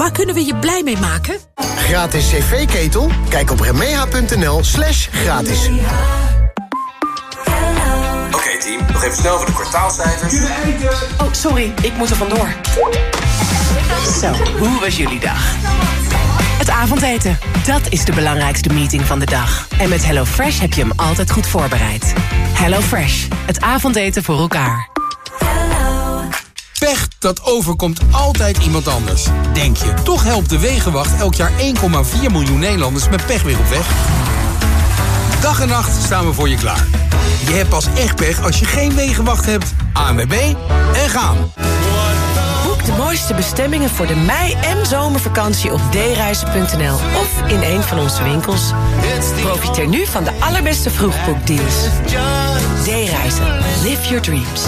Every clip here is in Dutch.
Waar kunnen we je blij mee maken? Gratis cv-ketel? Kijk op remeha.nl slash gratis. Oké team, nog even snel voor de kwartaalcijfers. Oh, sorry, ik moet er vandoor. Zo, hoe was jullie dag? Het avondeten, dat is de belangrijkste meeting van de dag. En met HelloFresh heb je hem altijd goed voorbereid. HelloFresh, het avondeten voor elkaar. Pech, dat overkomt altijd iemand anders. Denk je, toch helpt de Wegenwacht elk jaar 1,4 miljoen Nederlanders met pech weer op weg? Dag en nacht staan we voor je klaar. Je hebt pas echt pech als je geen Wegenwacht hebt. ANWB en gaan. Boek de mooiste bestemmingen voor de mei- en zomervakantie op dereizen.nl of in een van onze winkels. Profiteer nu van de allerbeste vroegboekdeals. D-reizen. Live your dreams.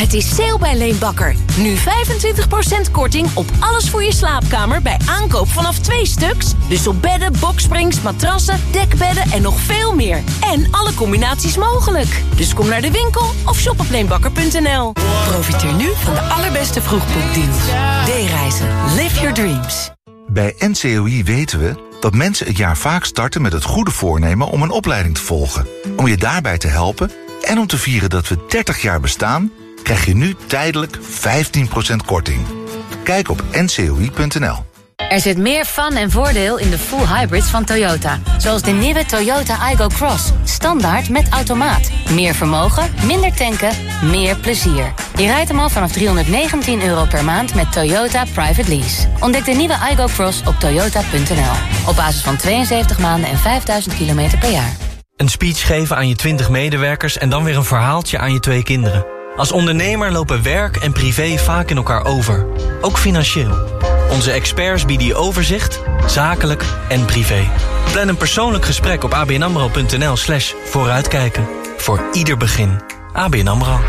Het is sale bij Leenbakker. Nu 25% korting op alles voor je slaapkamer bij aankoop vanaf twee stuks. Dus op bedden, boksprings, matrassen, dekbedden en nog veel meer. En alle combinaties mogelijk. Dus kom naar de winkel of shop op leenbakker.nl. Profiteer nu van de allerbeste vroegboekdeals. D-reizen. Live your dreams. Bij NCOI weten we dat mensen het jaar vaak starten met het goede voornemen om een opleiding te volgen. Om je daarbij te helpen en om te vieren dat we 30 jaar bestaan, krijg je nu tijdelijk 15% korting. Kijk op ncoi.nl. Er zit meer fun en voordeel in de full hybrids van Toyota. Zoals de nieuwe Toyota Igo Cross. Standaard met automaat. Meer vermogen, minder tanken, meer plezier. Je rijdt hem al vanaf 319 euro per maand met Toyota Private Lease. Ontdek de nieuwe Igo Cross op toyota.nl. Op basis van 72 maanden en 5000 kilometer per jaar. Een speech geven aan je 20 medewerkers en dan weer een verhaaltje aan je twee kinderen. Als ondernemer lopen werk en privé vaak in elkaar over. Ook financieel. Onze experts bieden je overzicht, zakelijk en privé. Plan een persoonlijk gesprek op abnamro.nl slash vooruitkijken. Voor ieder begin. ABN AMRO.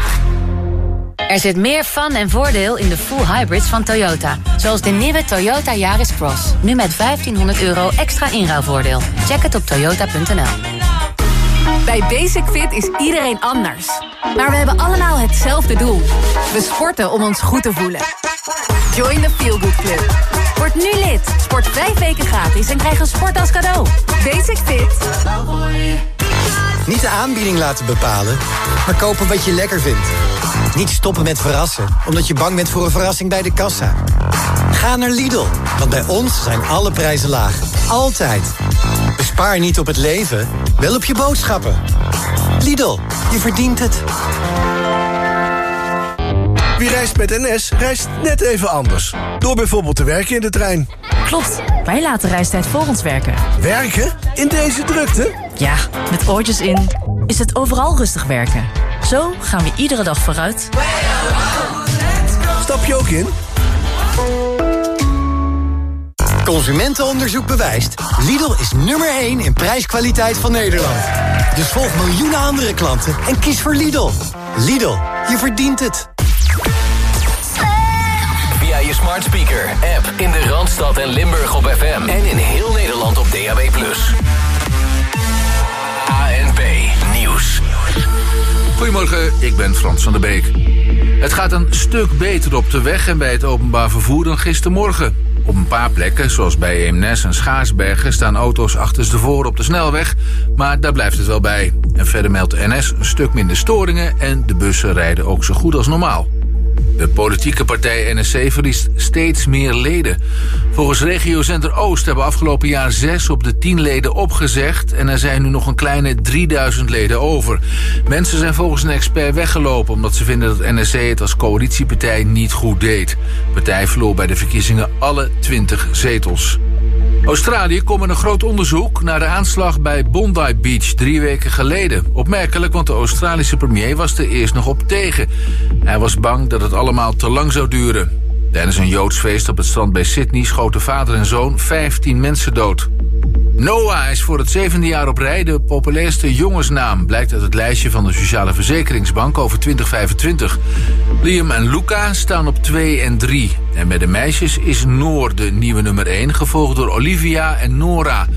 Er zit meer fun en voordeel in de full hybrids van Toyota. Zoals de nieuwe Toyota Yaris Cross. Nu met 1500 euro extra inruilvoordeel. Check het op toyota.nl. Bij Basic Fit is iedereen anders. Maar we hebben allemaal hetzelfde doel. We sporten om ons goed te voelen. Join the Feel Good Club. Word nu lid. Sport vijf weken gratis en krijg een sport als cadeau. Basic Fit. Niet de aanbieding laten bepalen, maar kopen wat je lekker vindt. Niet stoppen met verrassen, omdat je bang bent voor een verrassing bij de kassa. Ga naar Lidl, want bij ons zijn alle prijzen laag. Altijd. Bespaar niet op het leven, wel op je boodschappen. Lidl, je verdient het. Wie reist met NS, reist net even anders. Door bijvoorbeeld te werken in de trein. Klopt, wij laten reistijd voor ons werken. Werken? In deze drukte? Ja, met oortjes in is het overal rustig werken. Zo gaan we iedere dag vooruit. Stap je ook in? Consumentenonderzoek bewijst. Lidl is nummer 1 in prijskwaliteit van Nederland. Dus volg miljoenen andere klanten en kies voor Lidl. Lidl, je verdient het. Via je smart speaker, app in de Randstad en Limburg op FM. En in heel Nederland op DAB+. ANP Nieuws. Goedemorgen, ik ben Frans van der Beek. Het gaat een stuk beter op de weg en bij het openbaar vervoer dan gistermorgen. Op een paar plekken, zoals bij Eemnes en Schaarsbergen... staan auto's achterstevoren op de snelweg, maar daar blijft het wel bij. En verder meldt NS een stuk minder storingen... en de bussen rijden ook zo goed als normaal. De politieke partij NSC verliest steeds meer leden. Volgens regiocenter Oost hebben afgelopen jaar zes op de tien leden opgezegd... en er zijn nu nog een kleine 3000 leden over. Mensen zijn volgens een expert weggelopen... omdat ze vinden dat NSC het als coalitiepartij niet goed deed. De partij verloor bij de verkiezingen alle 20 zetels. Australië komt met een groot onderzoek naar de aanslag bij Bondi Beach drie weken geleden. Opmerkelijk, want de Australische premier was er eerst nog op tegen. Hij was bang dat het allemaal te lang zou duren. Tijdens een Joods feest op het strand bij Sydney schoten vader en zoon 15 mensen dood. Noah is voor het zevende jaar op rij de populairste jongensnaam... blijkt uit het lijstje van de Sociale Verzekeringsbank over 2025. Liam en Luca staan op 2 en 3. En bij de meisjes is Noor de nieuwe nummer 1... gevolgd door Olivia en Nora.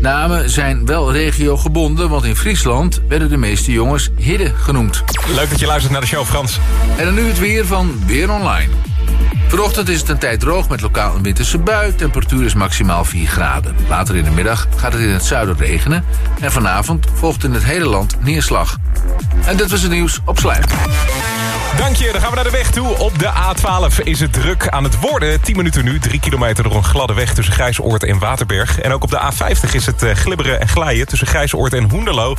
Namen zijn wel regiogebonden, want in Friesland... werden de meeste jongens Hidde genoemd. Leuk dat je luistert naar de show, Frans. En dan nu het weer van Weer Online. Vanochtend is het een tijd droog met lokaal een winterse bui. Temperatuur is maximaal 4 graden. Later in de middag gaat het in het zuiden regenen. En vanavond volgt in het hele land neerslag. En dit was het nieuws op Slijm. Dank je, dan gaan we naar de weg toe. Op de A12 is het druk aan het worden. 10 minuten nu, 3 kilometer door een gladde weg tussen Grijsoord en Waterberg. En ook op de A50 is het eh, glibberen en glijden tussen Grijsoord en Hoenderloo.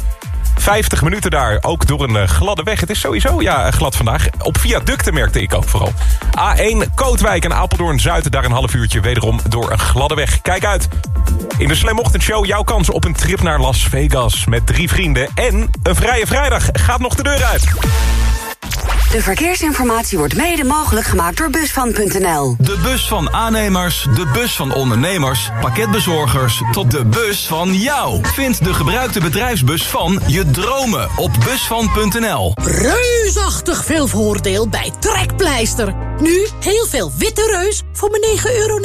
50 minuten daar, ook door een eh, gladde weg. Het is sowieso ja, glad vandaag. Op viaducten merkte ik ook vooral. A1 Kootwijk en Apeldoorn-Zuid, daar een half uurtje wederom door een gladde weg. Kijk uit. In de Slam Show jouw kans op een trip naar Las Vegas met drie vrienden. En een vrije vrijdag gaat nog de deur uit. De verkeersinformatie wordt mede mogelijk gemaakt door Busvan.nl. De bus van aannemers, de bus van ondernemers, pakketbezorgers... tot de bus van jou. Vind de gebruikte bedrijfsbus van je dromen op Busvan.nl. Reusachtig veel voordeel bij Trekpleister. Nu heel veel witte reus voor maar 9,99 euro.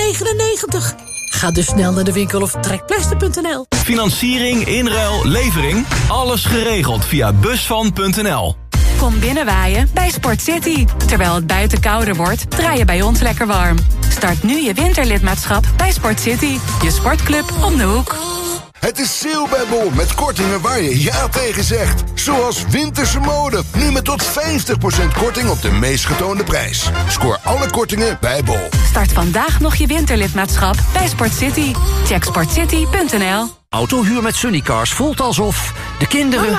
Ga dus snel naar de winkel of trekpleister.nl. Financiering, inruil, levering, alles geregeld via Busvan.nl. Kom binnenwaaien bij Sport City. Terwijl het buiten kouder wordt, draai je bij ons lekker warm. Start nu je winterlidmaatschap bij Sport City. Je sportclub om de hoek. Het is sale bij Bol met kortingen waar je ja tegen zegt. Zoals winterse mode. Nu met tot 50% korting op de meest getoonde prijs. Scoor alle kortingen bij Bol. Start vandaag nog je winterlidmaatschap bij Sport City. Check sportcity.nl Autohuur met Sunnycars voelt alsof de kinderen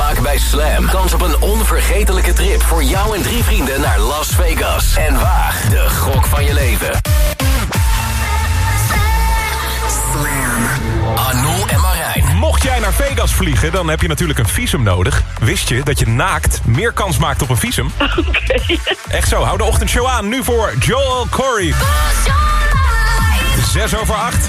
Maak bij Slam kans op een onvergetelijke trip voor jou en drie vrienden naar Las Vegas. En waag de gok van je leven. Anou en Marijn. Mocht jij naar Vegas vliegen, dan heb je natuurlijk een visum nodig. Wist je dat je naakt meer kans maakt op een visum? Oké. Echt zo, hou de ochtendshow aan. Nu voor Joel Corey. 6 over 8.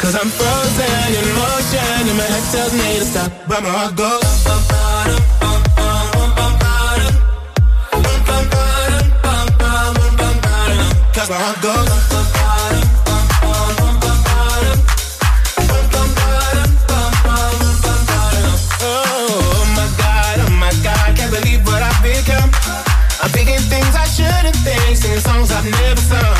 Cause I'm frozen in motion, and my head tells me to stop, but my heart goes. Oh my god, oh my god, can't believe what I've become. I'm thinking things I shouldn't think, singing songs I've never sung.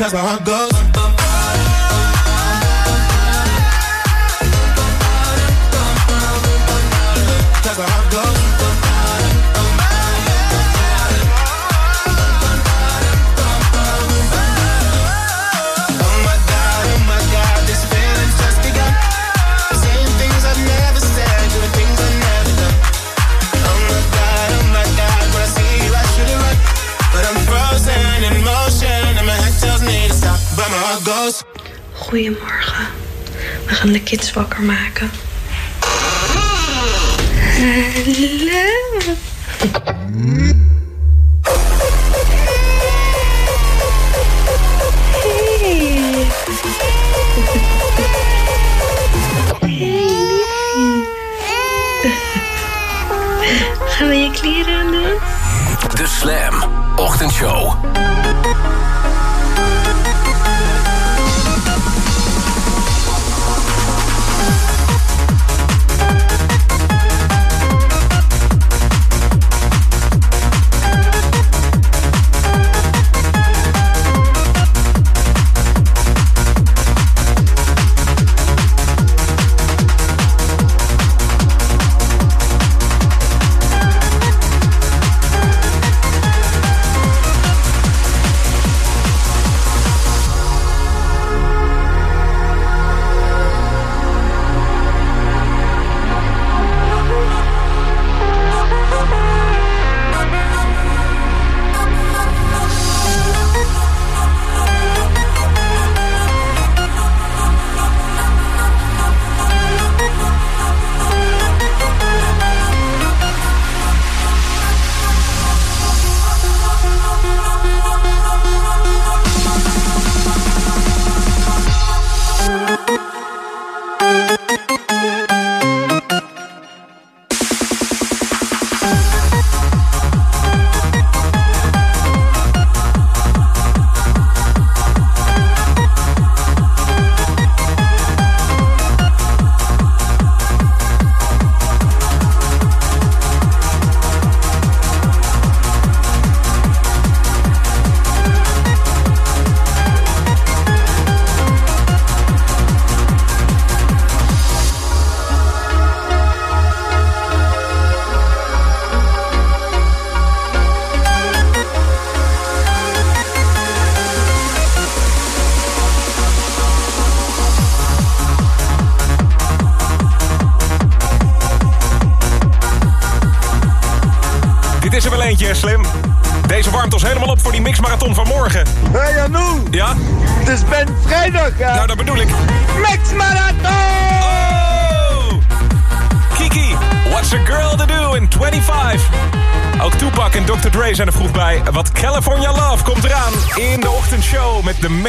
cause I go Goedemorgen. We gaan de kids wakker maken. Hallo.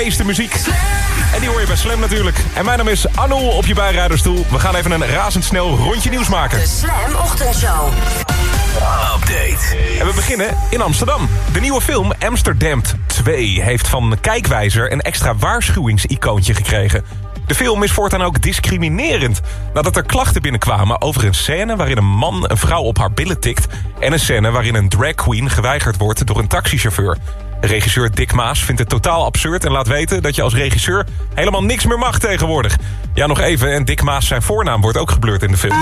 Meeste muziek. En die hoor je bij Slam natuurlijk. En mijn naam is Anul op je bijrijderstoel. We gaan even een razendsnel rondje nieuws maken. De Slam Ochtendshow. Update. En we beginnen in Amsterdam. De nieuwe film Amsterdam 2 heeft van Kijkwijzer een extra waarschuwingsicoontje gekregen. De film is voortaan ook discriminerend. Nadat er klachten binnenkwamen over een scène waarin een man een vrouw op haar billen tikt... en een scène waarin een drag queen geweigerd wordt door een taxichauffeur. Regisseur Dick Maas vindt het totaal absurd en laat weten dat je als regisseur helemaal niks meer mag tegenwoordig. Ja, nog even, en Dick Maas zijn voornaam wordt ook geblurred in de film.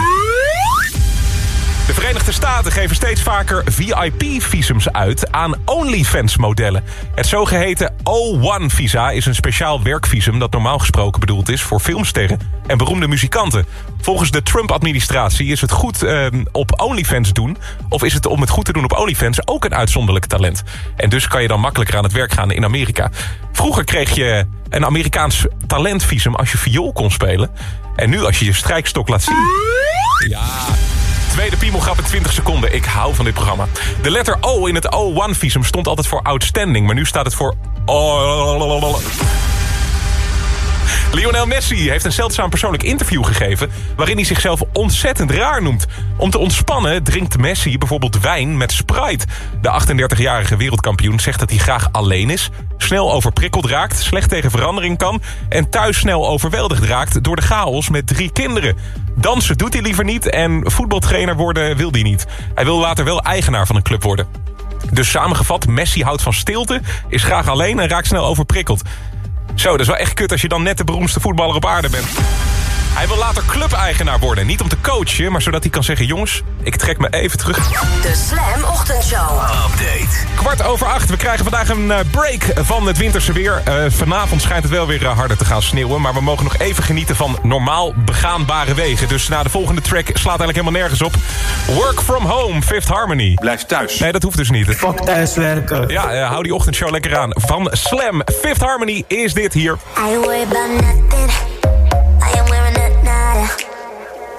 De Verenigde Staten geven steeds vaker VIP-visums uit aan OnlyFans-modellen. Het zogeheten O1-visa is een speciaal werkvisum dat normaal gesproken bedoeld is voor filmsterren en beroemde muzikanten. Volgens de Trump-administratie is het goed eh, op OnlyFans doen... of is het om het goed te doen op OnlyFans ook een uitzonderlijk talent. En dus kan je dan makkelijker aan het werk gaan in Amerika. Vroeger kreeg je een Amerikaans talentvisum als je viool kon spelen. En nu als je je strijkstok laat zien... Ja, Tweede piemelgrap in 20 seconden. Ik hou van dit programma. De letter O in het O1-visum stond altijd voor outstanding... maar nu staat het voor... Lionel Messi heeft een zeldzaam persoonlijk interview gegeven... waarin hij zichzelf ontzettend raar noemt. Om te ontspannen drinkt Messi bijvoorbeeld wijn met Sprite. De 38-jarige wereldkampioen zegt dat hij graag alleen is... snel overprikkeld raakt, slecht tegen verandering kan... en thuis snel overweldigd raakt door de chaos met drie kinderen. Dansen doet hij liever niet en voetbaltrainer worden wil hij niet. Hij wil later wel eigenaar van een club worden. Dus samengevat, Messi houdt van stilte, is graag alleen en raakt snel overprikkeld. Zo, dat is wel echt kut als je dan net de beroemdste voetballer op aarde bent. Hij wil later clubeigenaar worden. Niet om te coachen, maar zodat hij kan zeggen... jongens, ik trek me even terug. De Slam Ochtendshow. Update. Kwart over acht. We krijgen vandaag een eh, break van het winterse weer. Eh, vanavond schijnt het wel weer eh, harder te gaan sneeuwen. Maar we mogen nog even genieten van normaal begaanbare wegen. Dus na de volgende track slaat eigenlijk helemaal nergens op. Work from home, Fifth Harmony. Blijf thuis. Nee, dat hoeft dus niet. Fuck thuiswerken. Ja, eh, hou die ochtendshow lekker aan. Van Slam, Fifth Harmony is dit hier. I worry about nothing.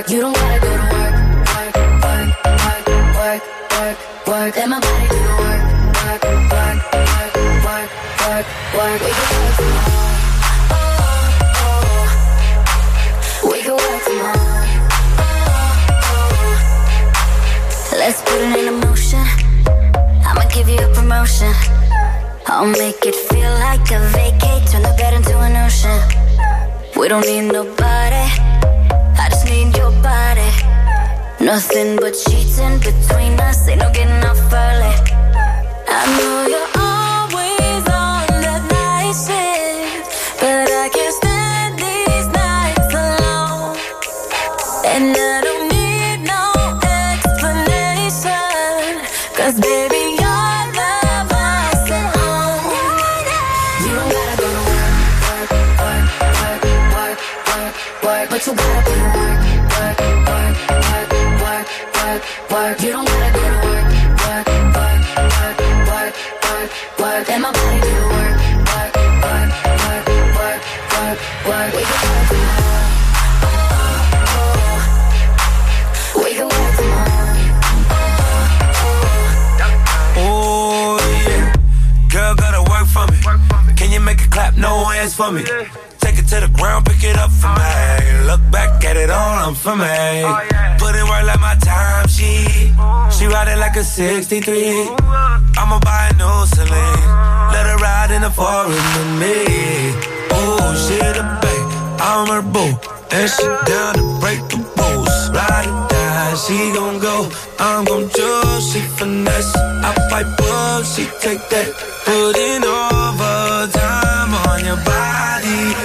work. You don't gotta go to work, work, work, work, work, work, work. Let my body do the work, work, work, work, work, work, work. We can work from home. We can work from home. Let's put it in motion. I'ma give you a promotion. I'll make it feel like a vacate. Turn the bed into an ocean. We don't need nobody. Need your body. Nothing but cheating between us. Ain't no getting off early. I know you're always on that night shift, but I can't stand these nights alone. And I don't need no explanation. Cause baby, work, work. You don't gotta go to work, work, work, work, work, work, work. Let my body do the work, work, work, work, work, work, work. We can work from home. We can work from home. Oh yeah, girl gotta work for me. Can you make it clap? No hands for me. Take it to the ground, pick it up for me. Look back at it all, I'm for me. Put in work like my time, she she ride it like a 63. I'ma buy a new Celine. Let her ride in the forest with me. Oh, she the babe, I'm her boo. And she down to break the rules. Ride or die, she gon' go. I'm gon' choose, she finesse. I fight book, she take that. Put in overtime on your body.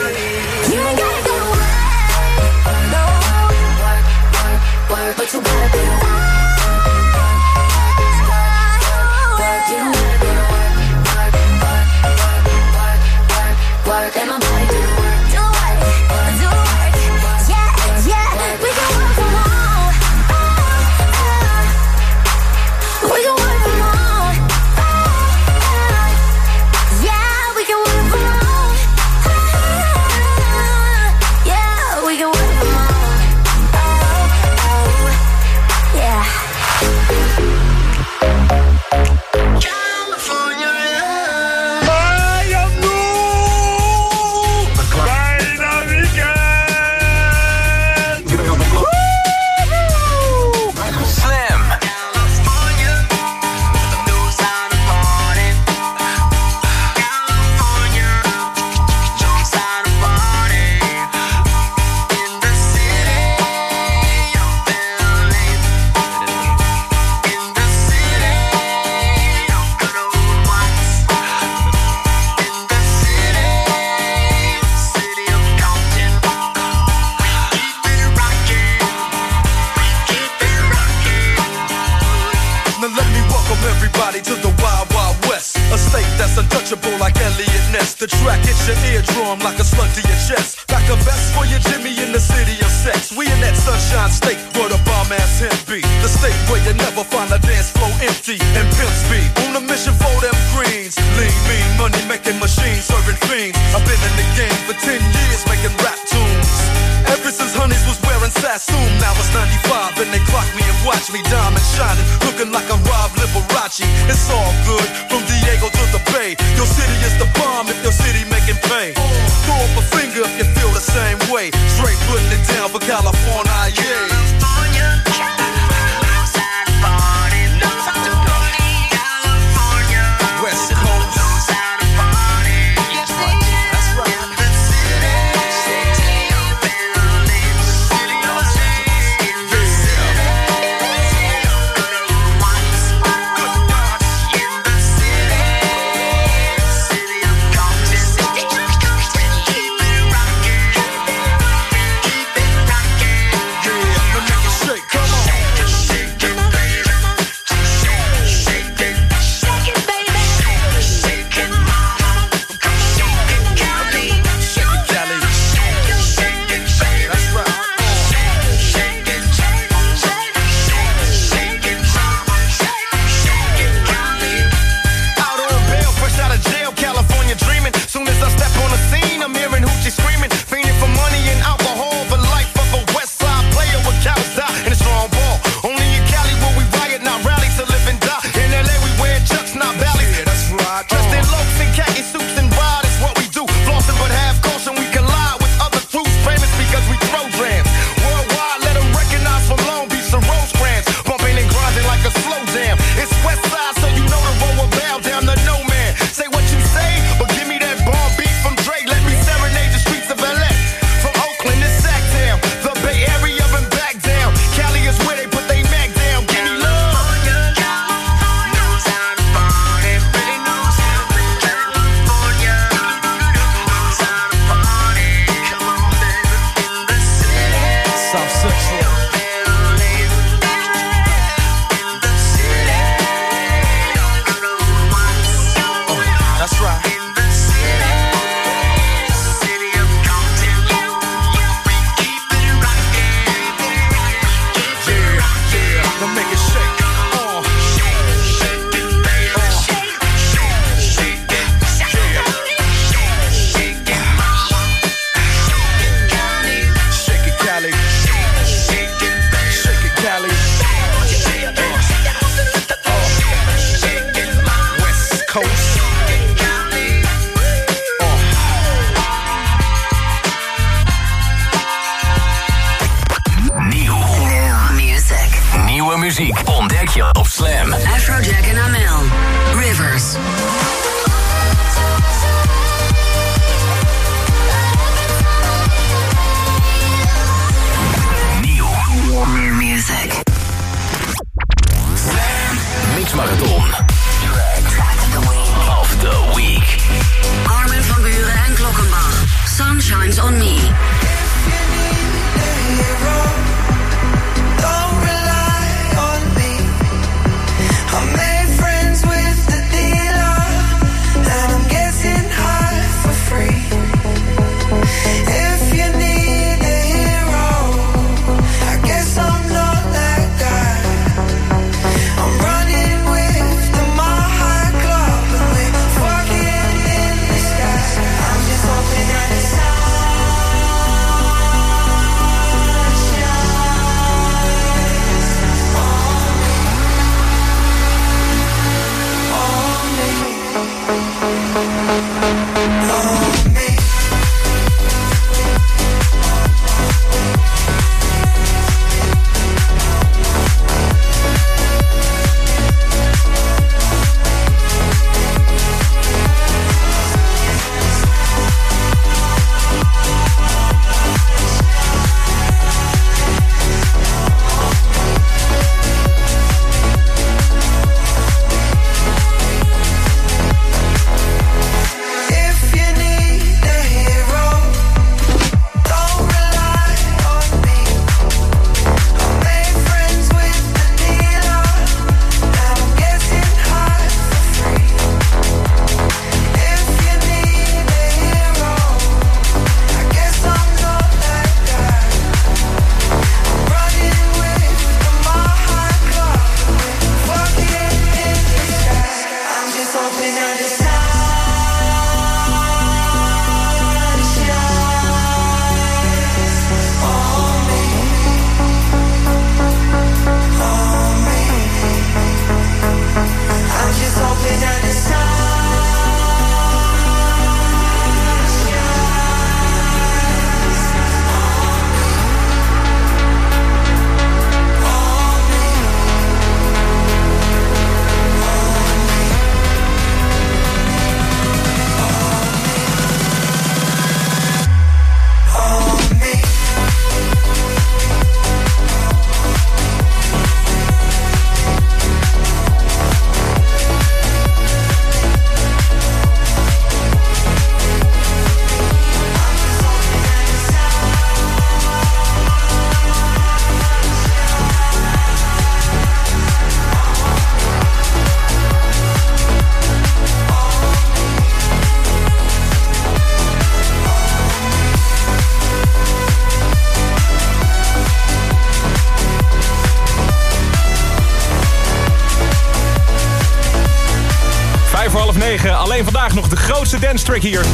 De dance track hier.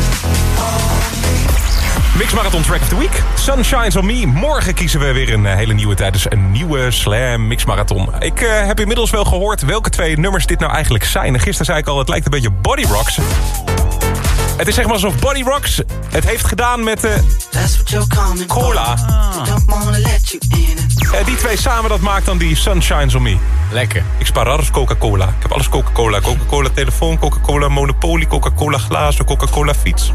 Mix Marathon Track of the Week. Sun Shines on Me. Morgen kiezen we weer een eh, hele nieuwe tijdens een nieuwe Slam Mix Marathon. Ik eh, heb inmiddels wel gehoord welke twee nummers dit nou eigenlijk zijn. En gisteren zei ik al, het lijkt een beetje Body Rocks. Het is zeg maar alsof Body Rocks het heeft gedaan met eh cola. Eh, die twee samen, dat maakt dan die Sun Shines on Me. Lekker. Ik spaar alles Coca-Cola. Ik heb alles Coca-Cola. Coca-Cola telefoon, Coca-Cola Monopoly, Coca-Cola glazen, Coca-Cola fiets.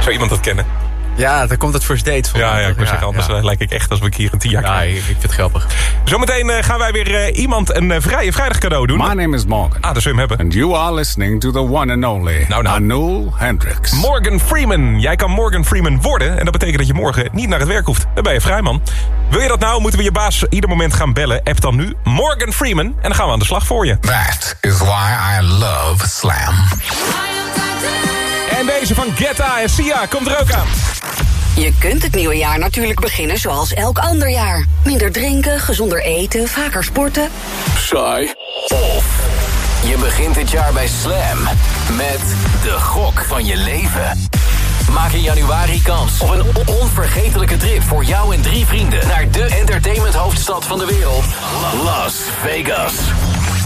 Zou iemand dat kennen? Ja, daar komt het first date van. Ja, ja ik moet zeggen, anders eh, lijk ik echt als ik hier een tien jaar Ja, ik, ik vind het grappig. Zometeen eh, gaan wij weer eh, iemand een vrije vrijdag cadeau doen. My name is Morgan. Ah, dat zul je hem hebben. And you are listening to the one and only Nou, nou. Anul Hendricks. Morgan Freeman. Jij kan Morgan Freeman worden. En dat betekent dat je morgen niet naar het werk hoeft. Dan ben je vrij, man. Wil je dat nou, moeten we je baas ieder moment gaan bellen. App dan nu Morgan Freeman. En dan gaan we aan de slag voor je. That is why I love Slam. En deze van Getta en Sia komt er ook aan. Je kunt het nieuwe jaar natuurlijk beginnen zoals elk ander jaar. Minder drinken, gezonder eten, vaker sporten. Saai. Of je begint dit jaar bij Slam met de gok van je leven. Maak in januari kans op een on- onvergetelijke trip voor jou en drie vrienden naar de entertainment hoofdstad van de wereld, Las Vegas.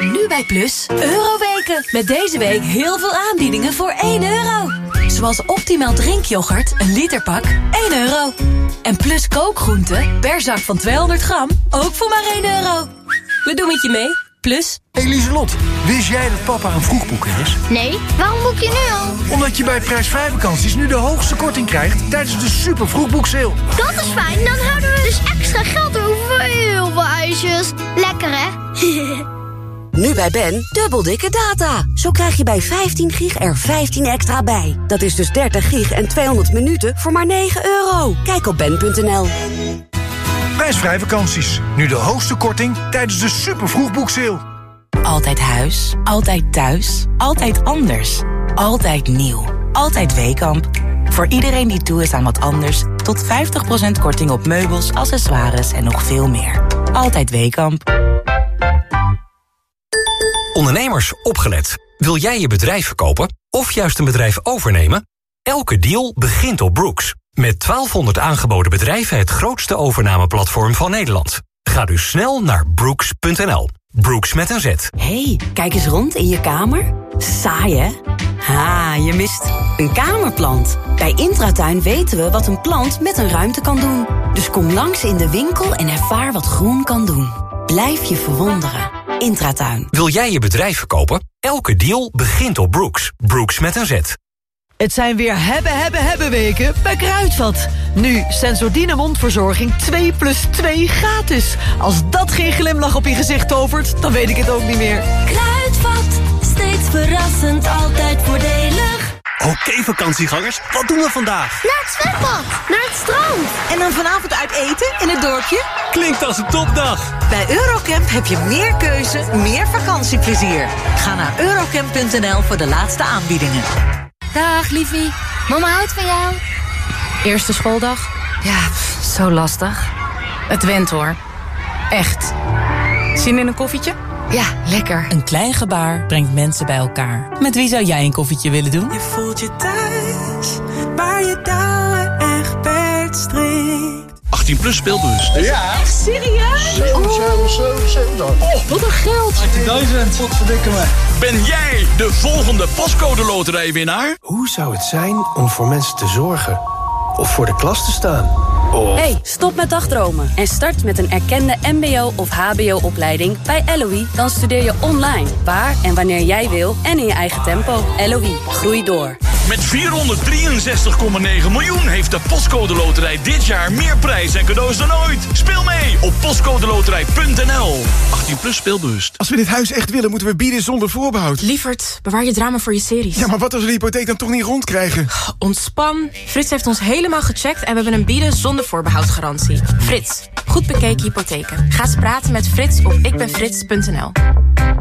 Nu bij Plus, Euroweken. Met deze week heel veel aanbiedingen voor 1 euro. Zoals optimaal drinkyoghurt, een literpak, 1 euro. En Plus kookgroenten, per zak van 200 gram, ook voor maar 1 euro. We doen het je mee, Plus. Hey Lieselot, wist jij dat papa een vroegboeker is? Nee, waarom boek je nu al? Omdat je bij prijsvrij vakanties nu de hoogste korting krijgt tijdens de super vroegboekseil. Dat is fijn, dan houden we dus extra geld over voor heel veel ijsjes. Lekker hè? Nu bij Ben, dubbel dikke data. Zo krijg je bij 15 gig er 15 extra bij. Dat is dus 30 gig en 200 minuten voor maar 9 euro. Kijk op ben.nl. Prijsvrij vakanties, nu de hoogste korting tijdens de super vroegboekseil. Altijd huis, altijd thuis, altijd anders. Altijd nieuw, altijd Weekamp. Voor iedereen die toe is aan wat anders... tot 50% korting op meubels, accessoires en nog veel meer. Altijd Weekamp. Ondernemers, opgelet. Wil jij je bedrijf verkopen of juist een bedrijf overnemen? Elke deal begint op Brooks. Met 1200 aangeboden bedrijven het grootste overnameplatform van Nederland. Ga dus snel naar brooks.nl. Brooks met een Z. hey, kijk eens rond in je kamer. Saai hè? Ha, je mist een kamerplant. Bij Intratuin weten we wat een plant met een ruimte kan doen. Dus kom langs in de winkel en ervaar wat groen kan doen. Blijf je verwonderen. Intratuin. Wil jij je bedrijf verkopen? Elke deal begint op Brooks. Brooks met een Z. Het zijn weer hebben, hebben, hebben weken bij Kruidvat. Nu Sensordine mondverzorging 2 plus 2 gratis. Als dat geen glimlach op je gezicht tovert, dan weet ik het ook niet meer. Kruidvat, steeds verrassend, altijd voordelig. Oké vakantiegangers, wat doen we vandaag? Naar het zwembad, naar het strand. En dan vanavond uit eten in het dorpje? Klinkt als een topdag. Bij Eurocamp heb je meer keuze, meer vakantieplezier. Ga naar eurocamp.nl voor de laatste aanbiedingen. Dag, liefie. Mama houdt van jou. Eerste schooldag? Ja, pff, zo lastig. Het went hoor. Echt. Zin in een koffietje? Ja, lekker. Een klein gebaar brengt mensen bij elkaar. Met wie zou jij een koffietje willen doen? Je voelt je thuis, waar je touwen echt strikt. 18 plus speelbus. Ja. Echt serieus? 7, 7, 7, 7. Oh, wat een geld. 18.000, wat verdikken me. Ben jij de volgende pascode loterijwinnaar? Hoe zou het zijn om voor mensen te zorgen? Of voor de klas te staan? Hey, stop met dagdromen en start met een erkende mbo- of hbo-opleiding bij LOE. Dan studeer je online, waar en wanneer jij wil en in je eigen tempo. LOE, groei door. Met 463,9 miljoen heeft de Postcode Loterij dit jaar meer prijs en cadeaus dan ooit. Speel mee op postcodeloterij.nl. 18 plus speelbewust. Als we dit huis echt willen, moeten we bieden zonder voorbehoud. Lievert, bewaar je drama voor je series. Ja, maar wat als we de hypotheek dan toch niet rondkrijgen? Ontspan. Frits heeft ons helemaal gecheckt en we hebben een bieden zonder voorbehoudgarantie. Frits, goed bekeken hypotheken. Ga eens praten met Frits op ikbenfrits.nl.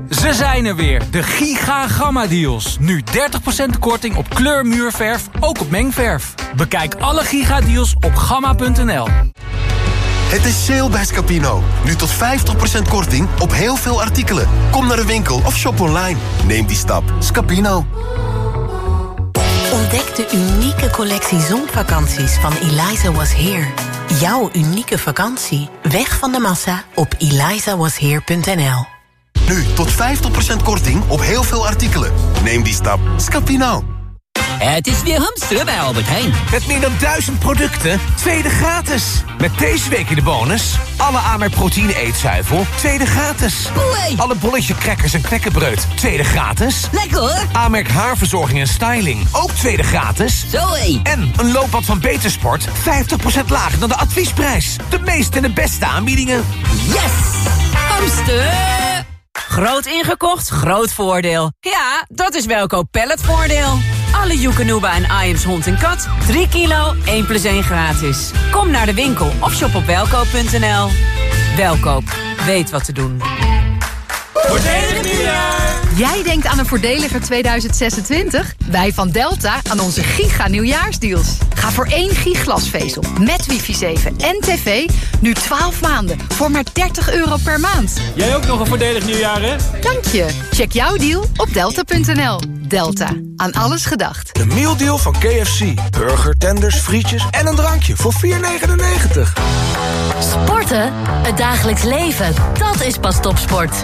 Ze zijn er weer, de Giga Gamma Deals. Nu 30% korting op kleurmuurverf, ook op mengverf. Bekijk alle Giga Deals op gamma.nl. Het is sale bij Scapino. Nu tot 50% korting op heel veel artikelen. Kom naar de winkel of shop online. Neem die stap. Scapino. Ontdek de unieke collectie zonvakanties van Eliza Was Here. Jouw unieke vakantie. Weg van de massa op elizawasheer.nl Nu tot 50% korting op heel veel artikelen. Neem die stap. Scapino. Het is weer hamsteren bij Albert Heijn. Met meer dan duizend producten, tweede gratis. Met deze week in de bonus... alle Amerk proteïne eetzuivel, tweede gratis. Oei. Alle bolletje crackers en knekkenbreud, tweede gratis. Lekker hoor. Amerk haarverzorging en styling, ook tweede gratis. Zoé. En een loopbad van Betersport, 50% lager dan de adviesprijs. De meeste en de beste aanbiedingen. Yes! Hamster! Groot ingekocht, groot voordeel. Ja, dat is Welkoop Palletvoordeel. Alle Joekanuba en Iams hond en kat. 3 kilo, 1 plus 1 gratis. Kom naar de winkel of shop op welkoop.nl. Welkoop, weet wat te doen. Voordelig nieuwjaar! Jij denkt aan een voordeliger 2026? Wij van Delta aan onze giga nieuwjaarsdeals. Ga voor één giglasvezel met wifi 7 en tv nu 12 maanden voor maar 30 euro per maand. Jij ook nog een voordelig nieuwjaar, hè? Dank je. Check jouw deal op delta.nl. Delta. Aan alles gedacht. De mealdeal van KFC. Burger, tenders, frietjes en een drankje voor 4,99. Sporten? Het dagelijks leven. Dat is pas topsport.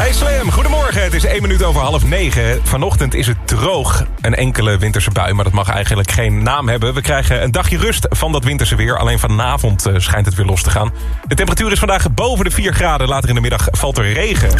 Hey Slam, goedemorgen. Het is 1 minuut over half 9. Vanochtend is het droog. Een enkele winterse bui, maar dat mag eigenlijk geen naam hebben. We krijgen een dagje rust van dat winterse weer. Alleen vanavond eh, schijnt het weer los te gaan. De temperatuur is vandaag boven de 4 graden. Later in de middag valt er regen.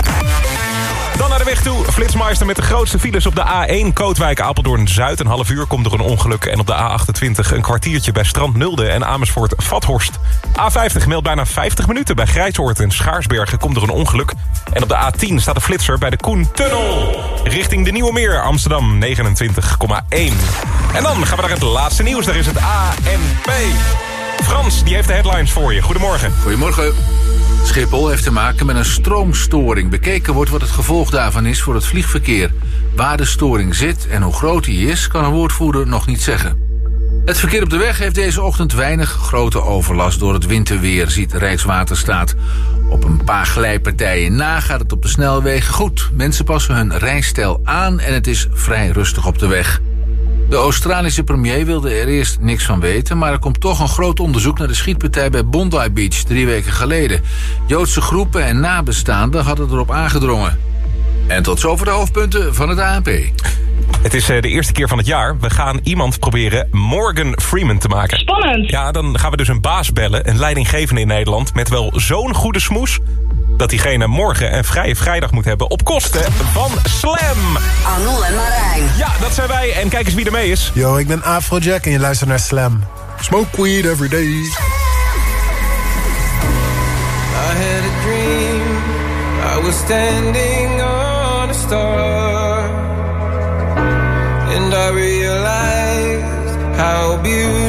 Dan naar de weg toe. Flitsmeister met de grootste files op de A1 Kootwijk Apeldoorn Zuid. Een half uur komt er een ongeluk. En op de A28 een kwartiertje bij Strand Nulde en Amersfoort Vathorst. A50 meldt bijna 50 minuten bij Grijsoord en Schaarsbergen komt er een ongeluk. En op de A10 staat de flitser bij de Koentunnel. Richting de Nieuwe Meer Amsterdam 29,1. En dan gaan we naar het laatste nieuws. Daar is het ANP. Frans, die heeft de headlines voor je. Goedemorgen. Goedemorgen. Schiphol heeft te maken met een stroomstoring. Bekeken wordt wat het gevolg daarvan is voor het vliegverkeer. Waar de storing zit en hoe groot die is, kan een woordvoerder nog niet zeggen. Het verkeer op de weg heeft deze ochtend weinig grote overlast door het winterweer, ziet Rijkswaterstaat. Op een paar glijpartijen na gaat het op de snelwegen goed. Mensen passen hun rijstijl aan en het is vrij rustig op de weg. De Australische premier wilde er eerst niks van weten... maar er komt toch een groot onderzoek naar de schietpartij bij Bondi Beach drie weken geleden. Joodse groepen en nabestaanden hadden erop aangedrongen. En tot zover de hoofdpunten van het ANP. Het is eh, de eerste keer van het jaar. We gaan iemand proberen Morgan Freeman te maken. Spannend. Ja, dan gaan we dus een baas bellen, een leidinggevende in Nederland... met wel zo'n goede smoes dat diegene morgen een vrije vrijdag moet hebben... op kosten van Slam. Arnoel en Marijn. Ja, dat zijn wij. En kijk eens wie er mee is. Yo, ik ben Afrojack en je luistert naar Slam. Smoke weed every day. I had a dream. I was standing on a star. And I realized how beautiful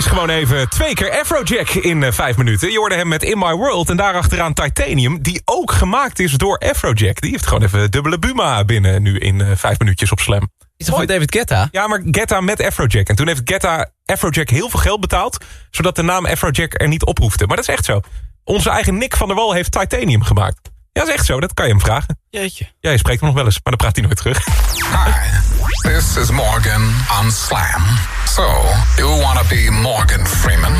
is gewoon even twee keer Afrojack in eh, vijf minuten. Je hoorde hem met In My World en daarachteraan Titanium... die ook gemaakt is door Afrojack. Die heeft gewoon even dubbele Buma binnen nu in eh, vijf minuutjes op Slam. Is dat van David Guetta? Ja, maar Guetta met Afrojack. En toen heeft Guetta Afrojack heel veel geld betaald... zodat de naam Afrojack er niet op hoefde. Maar dat is echt zo. Onze eigen Nick van der Wal heeft Titanium gemact. Ja, dat is echt zo. Dat kan je hem vragen. Jeetje. Ja, je spreekt hem nog wel eens, maar dan praat hij nooit terug. This is Morgan on Slam. So, you wanna be Morgan Freeman?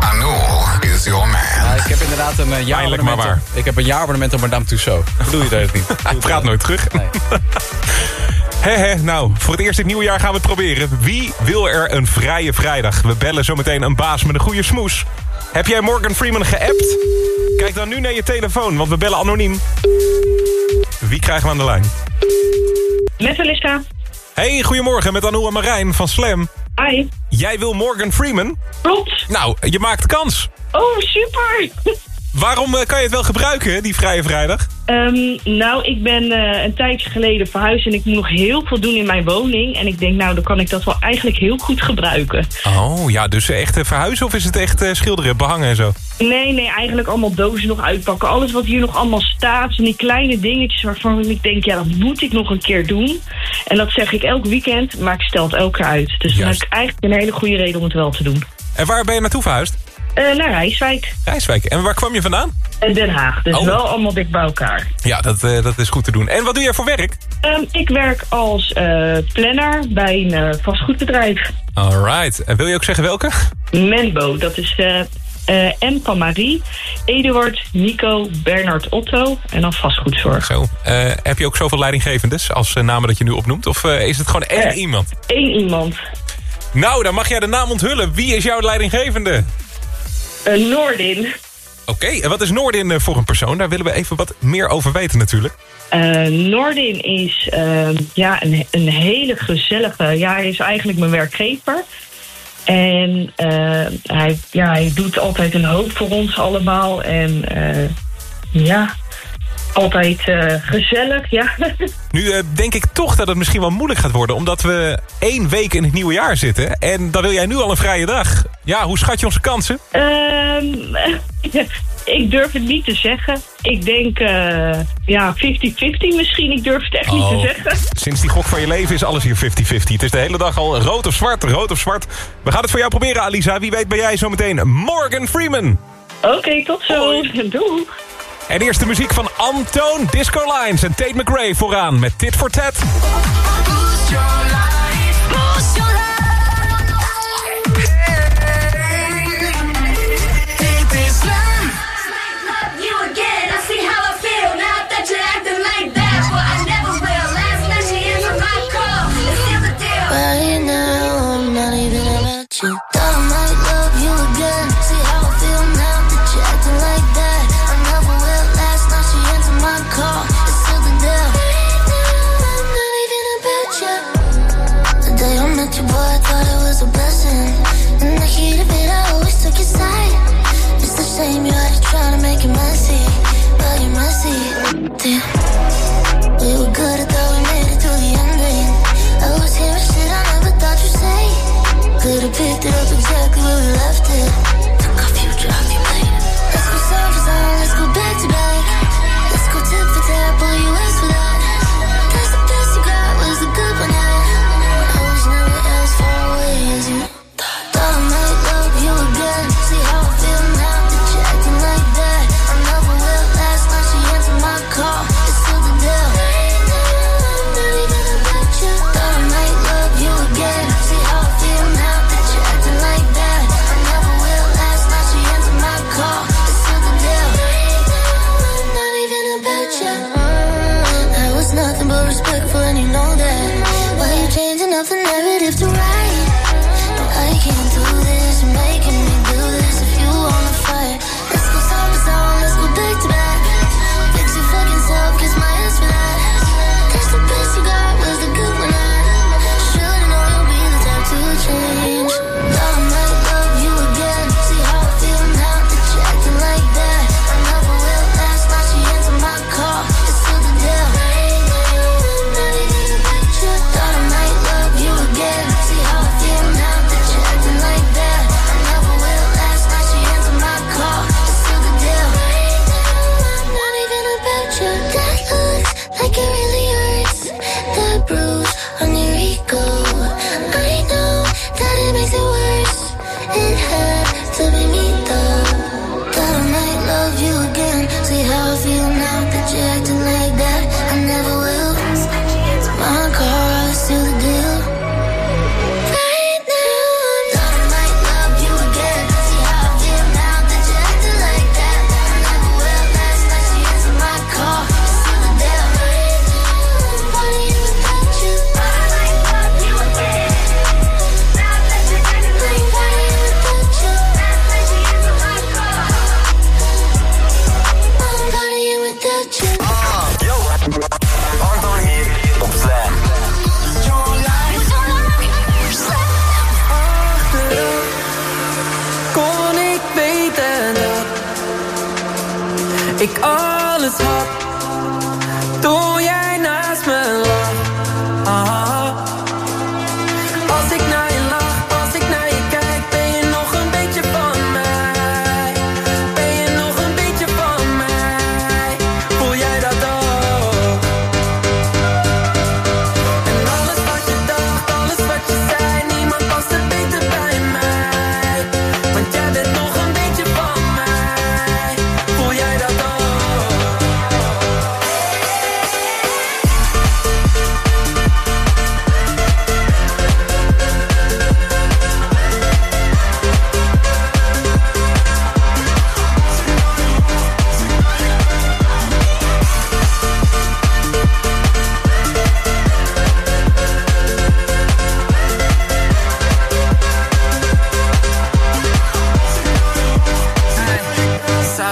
Anul is your man. Ja, ik heb inderdaad een uh, jaarabonnement. maar waar. op- Ik heb een jaarabonnement op Madame Tussauds. Bedoel je dat niet? Hij praat nooit terug. He, he, nou, voor het eerst dit nieuwe jaar gaan we het proberen. Wie wil er een vrije vrijdag? We bellen zometeen een baas met een goede smoes. Heb jij Morgan Freeman geappt? Kijk dan nu naar je telefoon, want we bellen anoniem. Wie krijgen we aan de lijn? Met Alicia. Hey, goedemorgen, met Anouk en Marijn van Slam. Hi. Jij wil Morgan Freeman? Klopt. Nou, je maakt kans. Oh, super. Waarom eh, kan je het wel gebruiken, die vrije vrijdag? Ehm, nou, ik ben eh, een tijdje geleden verhuisd en ik moet nog heel veel doen in mijn woning. En ik denk, nou, dan kan ik dat wel eigenlijk heel goed gebruiken. Oh, ja, dus echt eh, verhuizen of is het echt eh, schilderen, behangen en zo? Nee, nee, eigenlijk allemaal dozen nog uitpakken. Alles wat hier nog allemaal staat. En die kleine dingetjes waarvan ik denk, ja, dat moet ik nog een keer doen. En dat zeg ik elk weekend, maar ik stel het elke keer uit. Dus dan heb ik eigenlijk een hele goede reden om het wel te doen. En waar ben je naartoe verhuisd? Eh, naar Rijswijk. Rijswijk. En waar kwam je vandaan? En Den Haag. Dus Oh. wel allemaal dicht bij elkaar. Ja, dat, eh, dat is goed te doen. En wat doe jij voor werk? Ehm, ik werk als eh, planner bij een vastgoedbedrijf. Alright. En wil je ook zeggen welke? Menbo, dat is eh eh, M van Marie, Eduard, Nico, Bernard Otto en dan vastgoedzorg. Zo. Heb je ook zoveel leidinggevendes als namen dat je nu opnoemt? Of is het gewoon één iemand? Eén iemand. Nou, dan mag jij de naam onthullen. Wie is jouw leidinggevende? Uh, Noordin. Oké, en wat is Noordin eh, voor een persoon? Daar willen we even wat meer over weten natuurlijk. Eh, Noordin is ehm, ja, een, een hele gezellige... Ja, hij is eigenlijk mijn werkgever. En eh, hij, ja, hij doet altijd een hoop voor ons allemaal. En eh, ja, altijd eh, gezellig, ja. Nu eh, denk ik toch dat het misschien wel moeilijk gaat worden... omdat we één week in het nieuwe jaar zitten. En dan wil jij nu al een vrije dag. Ja, hoe schat je onze kansen? Ehm, ik durf het niet te zeggen. Ik denk, eh, ja, 50-50 misschien. Ik durf het echt niet Oh. te zeggen. Sinds die gok van je leven is alles hier 50-50. Het is de hele dag al rood of zwart, rood of zwart. We gaan het voor jou proberen, Alisa. Wie weet ben jij zometeen Morgan Freeman. Oké, tot zo. Doei. En eerst de muziek van Antoon Disco Lines en Tate McRae vooraan met Tit for Tat. You.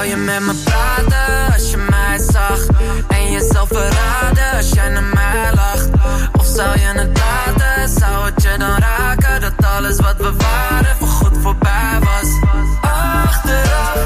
zou je met me praten als je mij zag? En jezelf verraden als jij naar mij lacht? Of zou je het laten, zou het je dan raken? Dat alles wat we waren voorgoed voorbij was Achteraf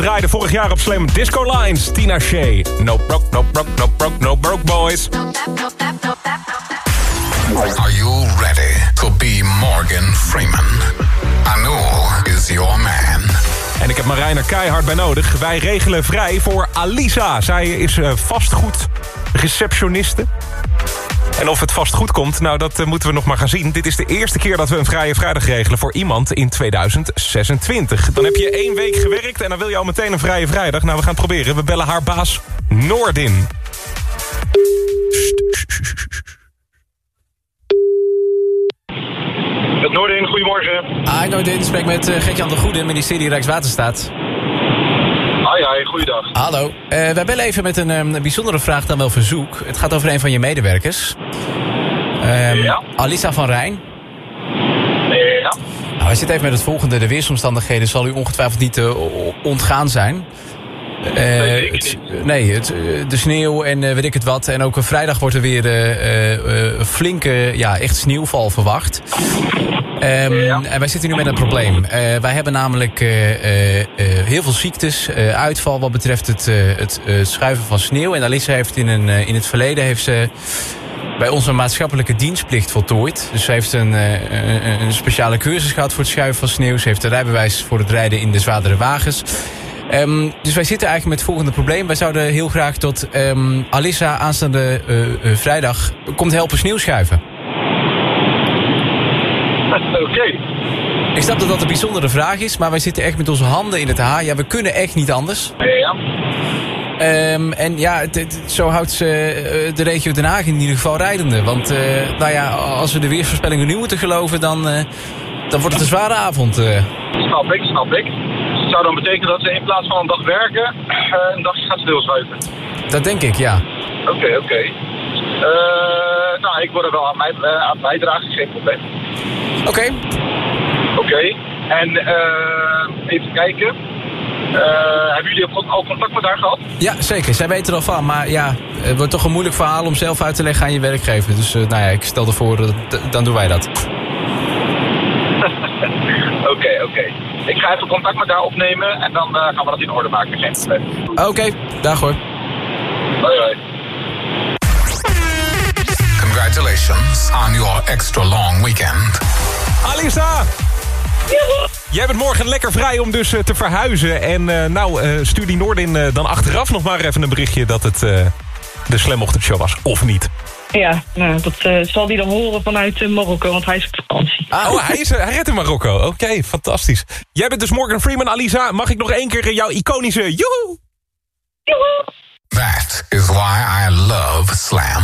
draaide vorig jaar op Slam Disco Lines. Tina Shea. No broke, no broke, no broke, no broke boys. Are you ready to be Morgan Freeman? Anul is your man. En ik heb Marijn er keihard bij nodig. Wij regelen vrij voor Alisa. Zij is eh, vastgoed receptioniste. En of het vast goed komt, nou dat eh, moeten we nog maar gaan zien. Dit is de eerste keer dat we een vrije vrijdag regelen voor iemand in 2026. Dan heb je één week gewerkt en dan wil je al meteen een vrije vrijdag. Nou, we gaan het proberen. We bellen haar baas Noordin. Het Noorden, goedemorgen. Hi Noordin, spreek met uh, Gert-Jan de Goede, ministerie Rijkswaterstaat. Hoi, hoi, goeiedag. Hallo. Uh, wij bellen even met een, um, bijzondere vraag dan wel verzoek. Het gaat over een van je medewerkers. Um, ja. Alisa van Rijn. Ja. Nou, hij zit even met het volgende. De weersomstandigheden zal u ongetwijfeld niet uh, ontgaan zijn. Uh, nee, het, nee het, de sneeuw en uh, weet ik het wat. En ook vrijdag wordt er weer flinke, ja, echt sneeuwval verwacht. Um, ja. En wij zitten nu met een probleem. wij hebben namelijk heel veel ziektes, uitval wat betreft het, het schuiven van sneeuw. En Alissa heeft in, een, in het verleden heeft ze bij ons een maatschappelijke dienstplicht voltooid. Dus ze heeft een, een, een speciale cursus gehad voor het schuiven van sneeuw. Ze heeft een rijbewijs voor het rijden in de zwaardere wagens. Um, dus wij zitten eigenlijk met het volgende probleem. Wij zouden heel graag tot um, Alissa aanstaande vrijdag komt helpen sneeuw schuiven. Oké. Okay. Ik snap dat dat een bijzondere vraag is, maar wij zitten echt met onze handen in het haar. Ja, we kunnen echt niet anders. Ja. Um, en ja, het, het, zo houdt ze uh, de regio Den Haag in ieder geval rijdende. Want nou ja, als we de weersvoorspellingen nu moeten geloven, dan, dan wordt het een zware avond. Snap ik, snap ik zou dan betekenen dat ze in plaats van een dag werken, een dagje gaat stilschuiven. Dat denk ik, ja. Oké, okay, oké. Okay. Nou, ik word er wel aan, mij, uh, aan bijdragen, geen probleem. Oké. Okay. Oké. Okay. En even kijken. hebben jullie al contact met haar gehad? Ja, zeker. Zij weet er al van. Maar ja, het wordt toch een moeilijk verhaal om zelf uit te leggen aan je werkgever. Dus nou ja, ik stel ervoor, dan doen wij dat. Oké, oké. Okay. Ik ga even contact met haar opnemen en dan uh, gaan we dat in orde maken. Geen probleem. Oké, okay, dag hoor. Hoi hoi. Congratulations on your extra long weekend. Alisa! Jij bent morgen lekker vrij om dus uh, te verhuizen. En uh, nou, uh, stuur die Noordin dan achteraf nog maar even een berichtje... dat het de Slam Ochtendshow was, of niet. Ja, nou, dat uh, zal hij dan horen vanuit uh, Marokko, want hij is op vakantie. Ah, oh, hij, is, hij redt in Marokko. Oké, okay, fantastisch. Jij bent dus Morgan Freeman, Alisa. Mag ik nog één keer jouw iconische joehoe? Joehoe! That is why I love Slam.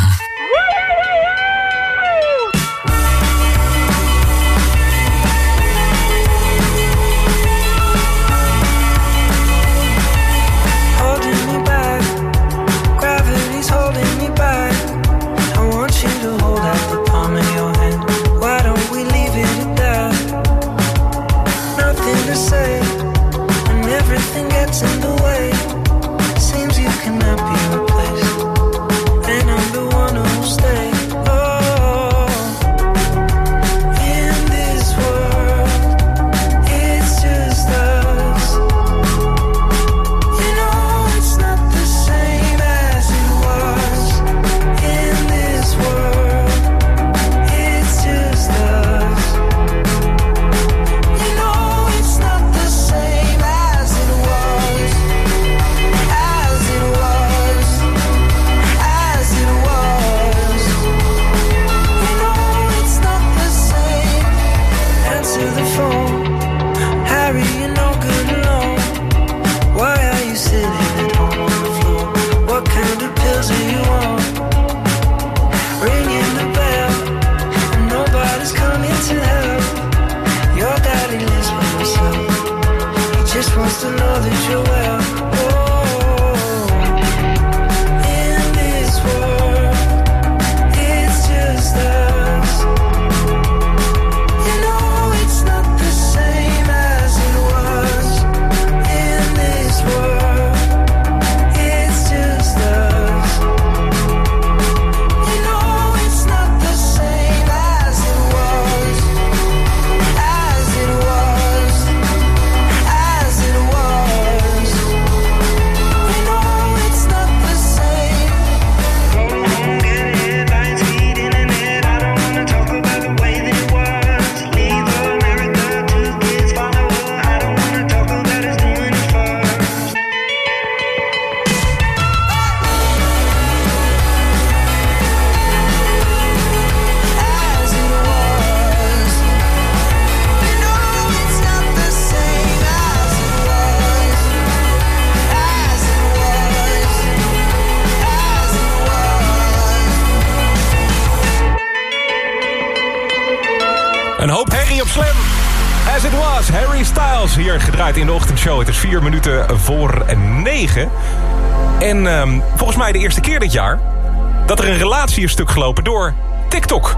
Hier gedraaid in de ochtendshow. Het is vier minuten voor negen. En ehm, volgens mij de eerste keer dit jaar... dat er een relatie is stuk gelopen door TikTok.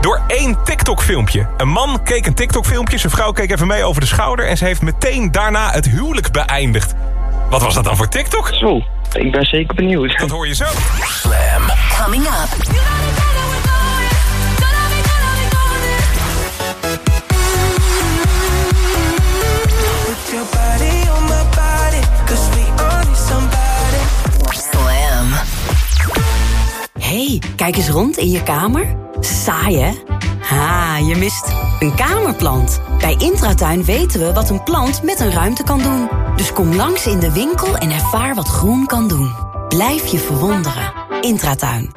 Door één TikTok-filmpje. Een man keek een TikTok-filmpje, zijn vrouw keek even mee over de schouder... en ze heeft meteen daarna het huwelijk beëindigd. Wat was dat dan voor TikTok? Zo, ik ben zeker benieuwd. Dat hoor je zo. Slam. Coming up. Hey, kijk eens rond in je kamer. Saai, hè? Ha, je mist een kamerplant. Bij Intratuin weten we wat een plant met een ruimte kan doen. Dus kom langs in de winkel en ervaar wat groen kan doen. Blijf je verwonderen. Intratuin.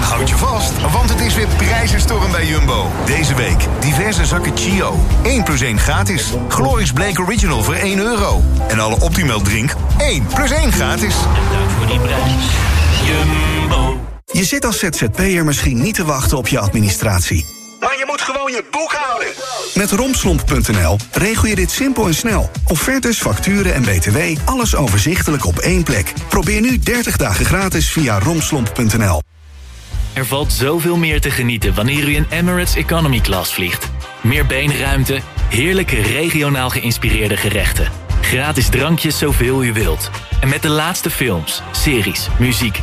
Houd je vast, want het is weer prijzenstorm bij Jumbo. Deze week diverse zakken Chio. 1 plus 1 gratis. Glorious Blake Original voor 1 euro. En alle Optimal drink 1 plus 1 gratis. Dank voor die prijs. Jumbo. Je zit als ZZP'er misschien niet te wachten op je administratie. Maar je moet gewoon je boek houden. Met romslomp.nl regel je dit simpel en snel. Offertes, facturen en btw, alles overzichtelijk op één plek. Probeer nu 30 dagen gratis via romslomp.nl. Er valt zoveel meer te genieten wanneer u in Emirates Economy Class vliegt. Meer beenruimte, heerlijke regionaal geïnspireerde gerechten. Gratis drankjes zoveel u wilt. En met de laatste films, series, muziek